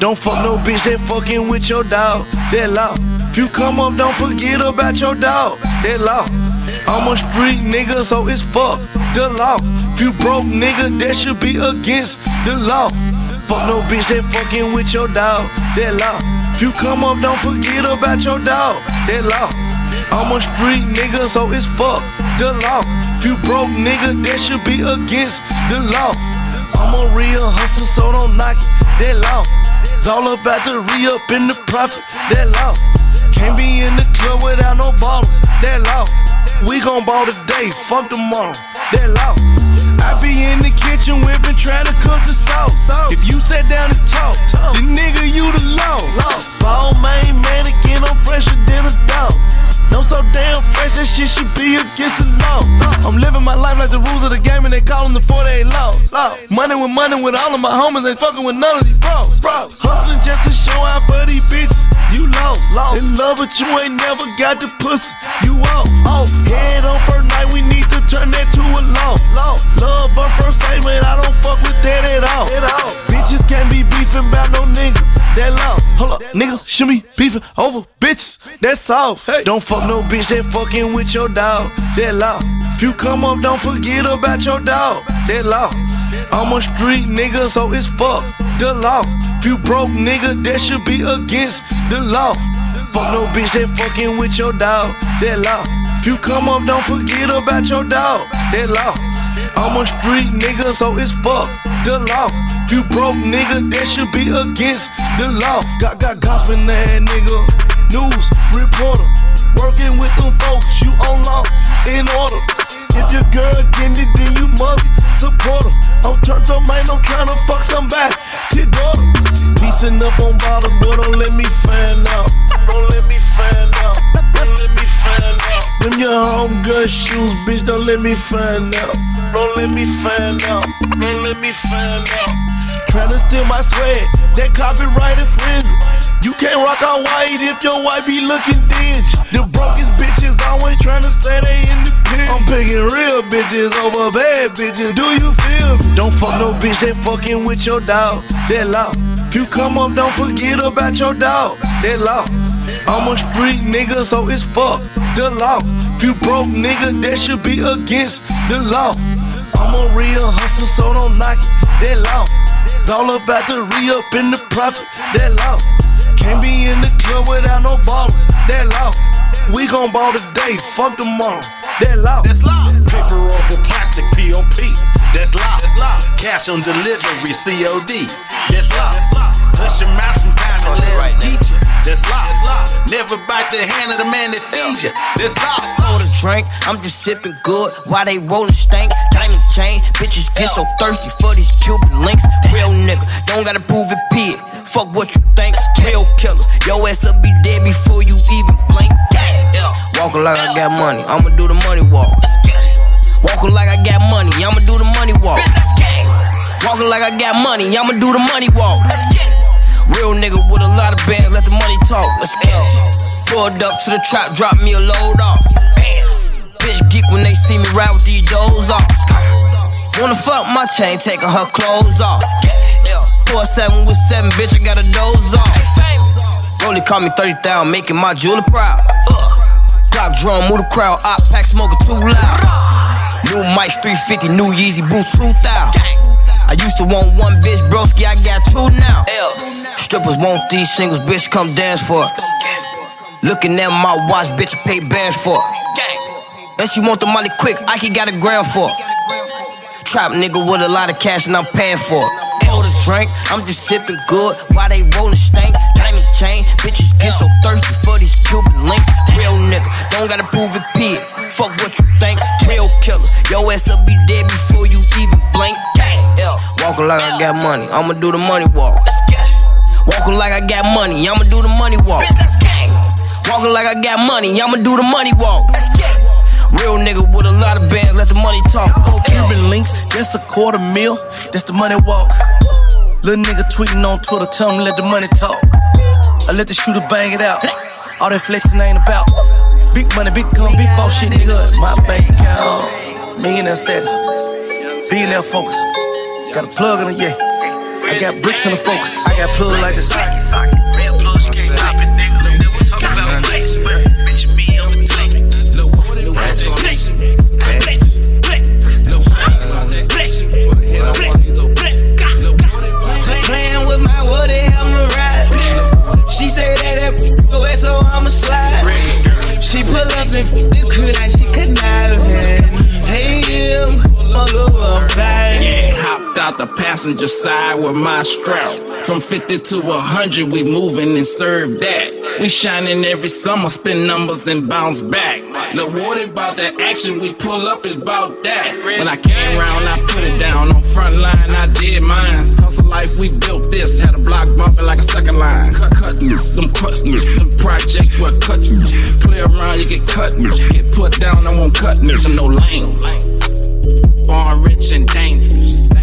Don't fuck no bitch that fucking with your dog. That law. If you come up, don't forget about your dog. That law. I'm a street nigga, so it's fuck the law. If you broke nigga, that should be against the law. Fuck no bitch that fucking with your dog. That law. If you come up, don't forget about your dog. That law. I'm a street nigga, so it's fuck the law. If you broke nigga, that should be against the law. I'm a real hustler, so don't knock it. That law. It's all about the re up in the profit. That law. Can't be in the club without no ballers. That law. We gon' ball today, fuck tomorrow. That law. I be in the kitchen whipping, trying to cook the sauce. If you sat down and talk, the nigga you the law. Balmain mannequin, I'm fresher than a dog. I'm so damn fresh, that shit should be against the law. I'm living my life like the rules of the game, and they call them the 48 law. Money with money with all of my homies, ain't fucking with none of these bros. Hustling just to show out for these bitches. You lost, lost. In love, but you ain't never got the pussy. You off, off. Head on first night, we need to turn that to a law. Love on first sight, man, I don't fuck with that at all. Bitches can't be beefing about no niggas. That law. Hold up, niggas should be beefing over bitches. That's all. Hey. Don't fuck no bitch that fucking with your dog. That law. If you come up, don't forget about your dog. That law. I'm a street nigga, so it's fuck the law. If you broke nigga, that should be against the law. Fuck no bitch that fucking with your dog. That law. If you come up, don't forget about your dog. That law. I'm a street nigga, so it's fuck the law. If you broke nigga, that should be against the law. Got got gospel that nigga. News reporters working with them folks. You on law in order. If your girl getting it, then you must support her. I'm turned up, man. I'm trying to fuck somebody. Kid daughter. Piecing up on bottom, boy. Don't let me find out. Don't let me find out. Don't let me find out. Them your homegirl shoes, bitch. Don't let me find out. Don't let me find out. Don't let me find out. Tryna steal my sweat. that copyright infringement. You can't rock out white if your wife be looking dingy. The brokest bitches always tryna say they independent. I'm picking real bitches over bad bitches. Do you feel me? Don't fuck no bitch that fucking with your dog. That law. If you come up, don't forget about your dog. That law. I'm a street nigga, so it's fuck the law. If you broke nigga, that should be against the law. I'm a real hustler, so don't knock it. That law. It's all about the re up in the profit. That law. Can't be in the club without no ballers. That law. We gon' ball today, fuck tomorrow. That law. That's law. Paper over plastic, POP. That's law. That's law. Cash on delivery, COD. That's law. Hush your mouth sometimes and let him teach you. That's law. Never bite the hand of the man that feeds you. That's law. Pour the drink, I'm just sipping good while they rolling stank. Diamond chain, bitches get so thirsty for these Cuban links. Real nigga, don't gotta prove it, pig. Fuck what you think, real killers. Yo ass will be dead before you even blink. Walking like I got money, I'ma do the money walk. Walking like I got money, I'ma do like I got money, I'ma do the money walk. Let's get it. Real nigga with a lot of bands, let the money talk. Let's get it. Pulled up to the trap, drop me a load off. Bitch geek when they see me ride with these doors off. Wanna fuck my chain, taking her clothes off. Four seven with seven, bitch, I got a doze off. Rolly call me 30,000, making my jeweler proud. Uh. Rock drum, move the crowd, op pack smoking too loud. New mics 350, new Yeezy boots 2000. I used to want one bitch, broski, I got two now. Else, Strippers want these singles, bitch, come dance for it. Looking at my watch, bitch, pay bands for it. And she want the money quick, I can got a gram for it. Trap nigga with a lot of cash and I'm paying for it. The drink, I'm just sipping good while they rolling stank. Diamond chain, bitches get so thirsty for these Cuban links. Real nigga, don't gotta prove it, pig. Fuck what you think, real killers. Yo ass will be dead before you even. Walking like I got money, I'ma do the money walk. Walking like I got money, I'ma do the money walk. Walking like I got money, I'ma do the money walk. Real nigga with a lot of bands, let the money talk. Four Cuban links, just a quarter mil. That's the money walk. Little nigga tweeting on Twitter, tell him let the money talk. I let the shooter bang it out. All that flexing ain't about. Big money, big gun, big boss shit, nigga. My bank account. Millionaire status. Billionaire focus. Got a plug in the yeah. I got bricks in the focus. I got plug like a socket. Real plugs, you can't stop it, nigga. Talk about. Bitch, me, I'm topic. Playing with my wood, they help me ride. She say that that so I'ma slide. She pull up and f the crew like she conniving. Hey, him, all over back. Out the passenger side with my strap. From 50 to 100, we moving and serve that. We shining every summer, spin numbers and bounce back. Look, what about that action? We pull up, it's about that. When I came around, I put it down on front line, I did mine. Hustle life, we built this. Had a block bumping like a second line. Cut, cut, them cuts, them projects were cut. Play around, you get cut. Get put down, I won't cut. No lame. Born rich and dangerous.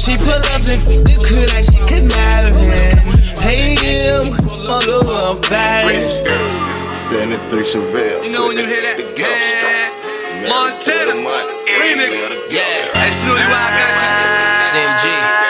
She pull up and f the crew like she could conniving. Hey, him, all over back. 73 Chevelle. You know when you hear that? The ghost Yeah. Montana. Remix. Yeah. Hey, Snooty, why I got you? CMG.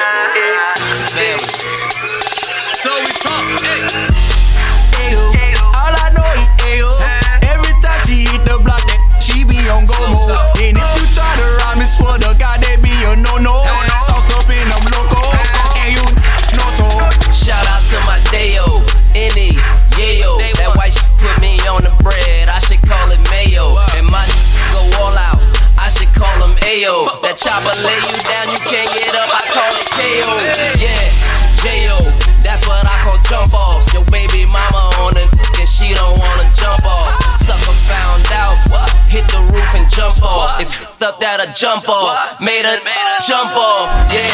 Off. It's up that a jump off, made a jump off. Yeah,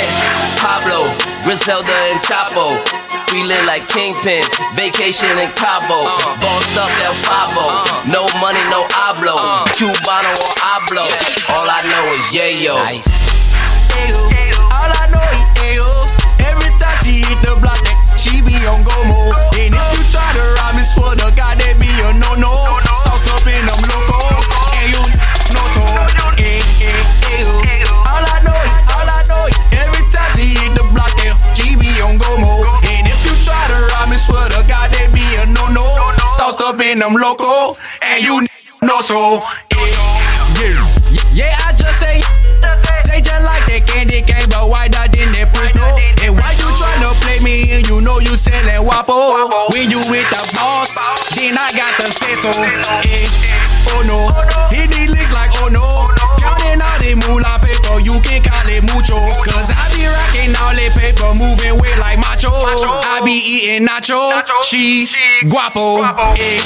Pablo, Griselda and Chapo. We live like kingpins, vacation in Cabo. Bossed up El Fabo, no money, no hablo. Cubano or hablo, all I know is yayo. Nice. All I know is ayo. Every time she hit the block, that she be on go mode. And if you try to rob me, swear to God, that be a no no. Them loco, and you know so. Eh, yeah, I just say. They just like that candy cane, but why not in that push no? And why you tryna play me and you know you sellin' wapo? When you with the boss, then I got the say so. Eh, oh no, he need licks like oh no. Counting all the moolah paper, you can call it mucho. Cause I be rocking all that paper, moving weight like macho. I be eating nacho, cheese, guapo, eh,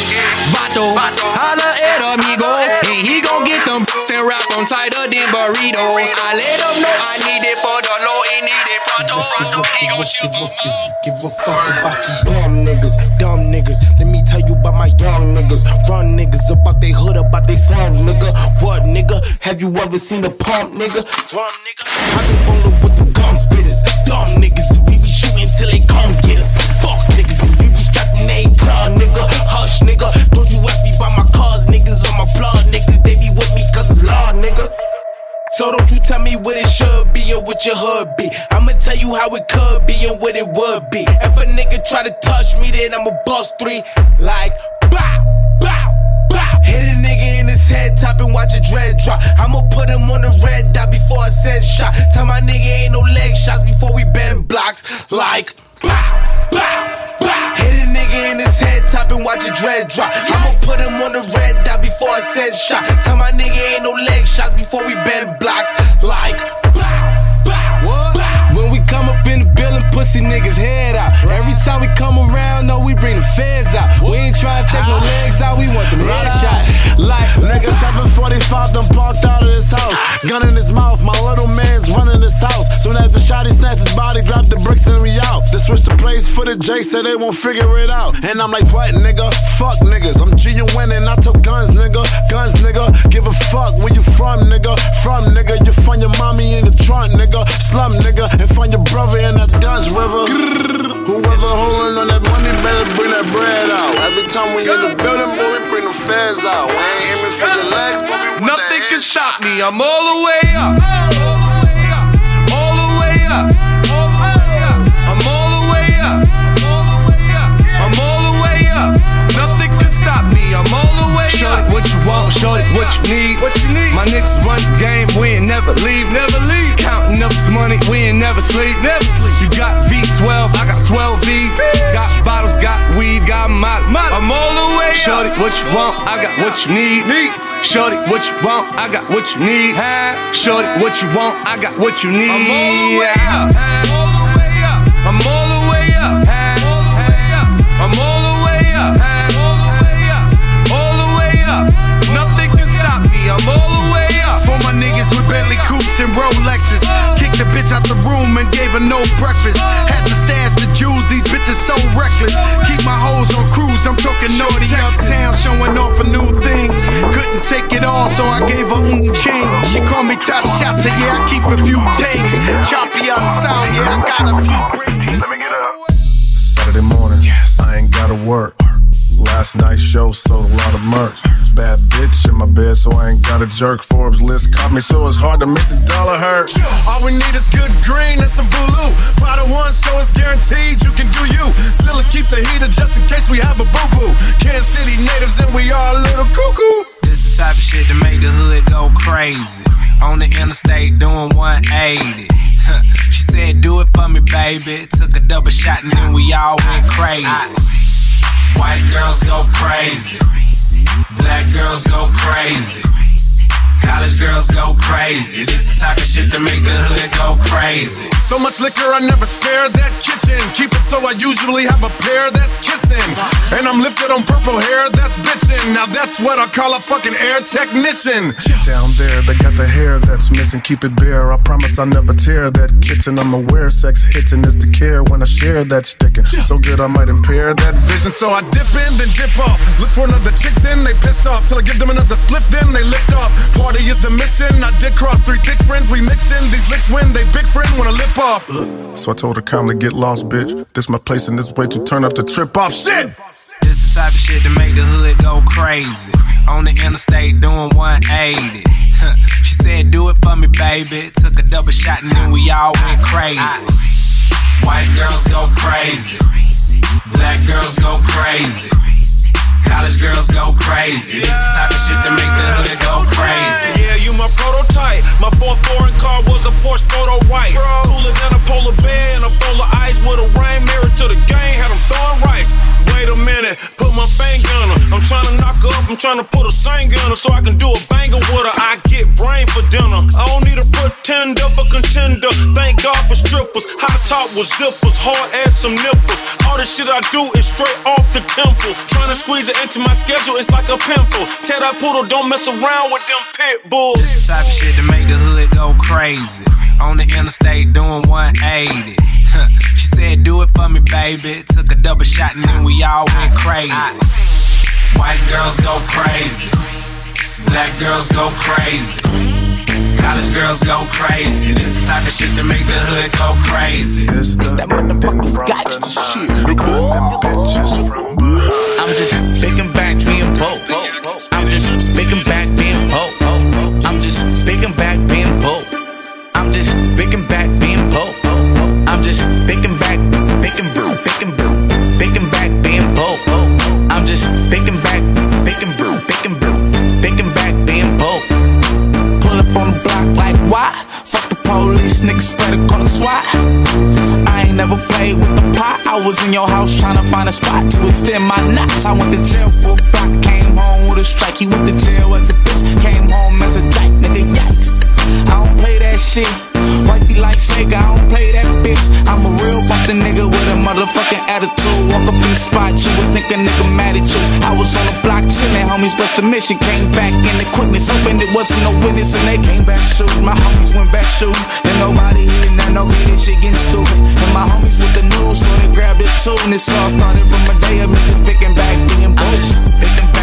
vato. Holla at amigo, and he gon' get them and wrap them tighter than burritos. I let him know I need it for the low, he need it pronto. He gon' shoot the move. Give a fuck about you dumb niggas, dumb niggas. Let me tell you about my young niggas. Run niggas about they hood, about they slums, nigga. What nigga? Have you ever seen a pump, nigga? Run nigga. I been rolling with the gum spitters. Dumb niggas, we be shooting till they come get us. Fuck niggas, we be strapping they car, nigga. Hush, nigga. Don't you ask me about my cars, niggas on my blood, niggas. They be with me cause of law, nigga. So don't you tell me what it should be or what your hood be. I'ma tell you how it could be and what it would be. If a nigga try to touch me, then I'ma bust three like head top and watch a dread drop. I'ma put him on the red dot before I send shot. Tell my nigga ain't no leg shots before we bend blocks like bow, bow, bow. Hit a nigga in his head top and watch a dread drop. I'ma put him on the red dot before I send shot. Tell my nigga ain't no leg shots before we bend blocks like pussy niggas head out. Every time we come around, no, we bring the fans out. We ain't trying to take no legs out, we want them headshots. Like, nigga, 745 done parked out of this house. Gun in his mouth, my little man's running this house. Soon as the shotty snatch his body, drop the bricks for the J, said they won't figure it out. And I'm like, what, nigga? Fuck niggas. I'm genuine and I took guns, nigga. Guns, nigga. Give a fuck where you from, nigga. From, nigga. You find your mommy in the trunk, nigga. Slum, nigga. And find your brother in that Duns River. Whoever holding on that money better bring that bread out. Every time we in the building, boy, we bring the feds out. We ain't aiming for your legs, but we Nothing can stop me. I'm all the way up. Sleep, never sleep. You got V12, I got 12 V's. Got bottles, got weed, got molly. I'm all the way up. Shorty, what you want? I got what you need. Need. Shorty, what you want? I got what you need. Shorty, what you want? I got what you need. I'm all the way up. All the way up. Yeah, I got a. Saturday morning, yes. I ain't gotta work. Last night's show sold a lot of merch. Bad bitch in my bed, so I ain't got a jerk. Forbes list caught me, so it's hard to make the dollar hurt. All we need is good green and some blue. Five to one, so it's guaranteed you can do you. Still keep the heater just in case we have a boo boo. Kansas City natives and we are a little cuckoo. This the type of shit to make the hood go crazy. On the interstate doing 180. she said, Do it for me, baby. Took a double shot and then we all went crazy. White girls go crazy. Black girls go crazy. College girls go crazy. This the type of shit to make the hood go crazy. So much liquor, I never spare that kitchen. Keep it so I usually have a pair that's kissing. And I'm lifted on purple hair that's bitching. Now that's what I call a fucking air technician. Down there, they got the hair that's missing. Keep it bare. I promise I never tear that kitten. I'm aware sex hitting is the care when I share that sticking. So good I might impair that vision. So I dip in, then dip off. Look for another chick, then they pissed off. Till I give them another split, then they lift off. Party is the mission. I did cross three thick friends. We mix in these licks when they big friend wanna lip off. So I told her calmly, get lost, bitch. This my place and this way to turn up the trip off. Shit! This the type of shit to make the hood go crazy. On the interstate doing 180. she said, Do it for me, baby. Took a double shot and then we all went crazy. White girls go crazy. Black girls go crazy. College girls go crazy. This the type of shit to make the hood go crazy. Yeah, you my prototype. My fourth foreign car was a Porsche photo white. Cooler than a polar bear and a bowl of ice with a rain mirror to the game. Had them throwing rice. Wait a minute, put my finger on her. I'm trying to knock her up. I'm trying to put a singer on her so I can do a banger with her. I get brain for dinner. I don't need a pretender for contender. Thank God for strippers. High top with zippers, hard ass some nipples. The shit I do is straight off the temple. Trying to squeeze it into my schedule, it's like a pimple. Tell that poodle, don't mess around with them pit bulls. This type of shit to make the hood go crazy. On the interstate doing 180. she said, Do it for me, baby. Took a double shot and then we all went crazy. White girls go crazy. Black girls go crazy. College girls go crazy. This the type of shit to make the hood go crazy. This the ending from the night. Grinding bitches from behind. I'm just picking back being broke. I'm just picking back being broke. I'm just picking back being broke. I'm just picking back being broke. I'm just picking back, picking brew, picking brew, picking back being broke. I'm just picking back, why? Fuck the police, niggas better call the SWAT. I ain't never played with the pot. I was in your house trying to find a spot to extend my knots. I went to jail for a block, came home with a strike. He went to jail as a bitch, came home as a dyke. Nigga, yikes. I don't play that shit. Wifey like Sega, I don't play that bitch. I'm a real the nigga with a motherfucking attitude. Walk up in the spot, you would think a nigga mad at you. I was on the block chillin', homies bust the mission. Came back in the quickness, hoping it wasn't no witness. And they came back shooting. My homies went back shooting. Then nobody here, now no okay, this shit getting stupid. And my homies with the news, so they grabbed it too. And this all started from a day of niggas picking back being. Just picking back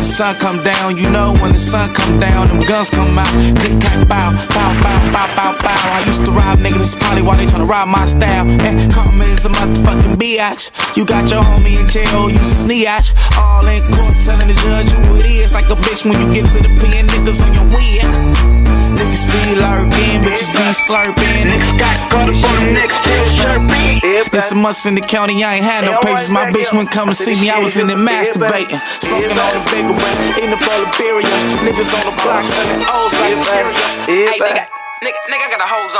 the sun come down. You know when the sun come down, them guns come out. Click clack bow, bow bow bow bow bow. I used to rob niggas probably while they tryna rob my style. And karma is a motherfucking biatch. You got your homie in jail, you sneatch. All in court telling the judge who it is. Like a bitch when you get to the pen, niggas on your wig. Niggas be lurking, bitches be slurping. Niggas got caught up on them niggas still chirping. It's a must in the county, I ain't had no patience. My bitch wouldn't come and see me, I was in there masturbating. Smoking all the bigger rap, eating up all the beer. Niggas on the block selling O's like Cheerios. Hey, nigga, nigga, nigga, I got a hose on.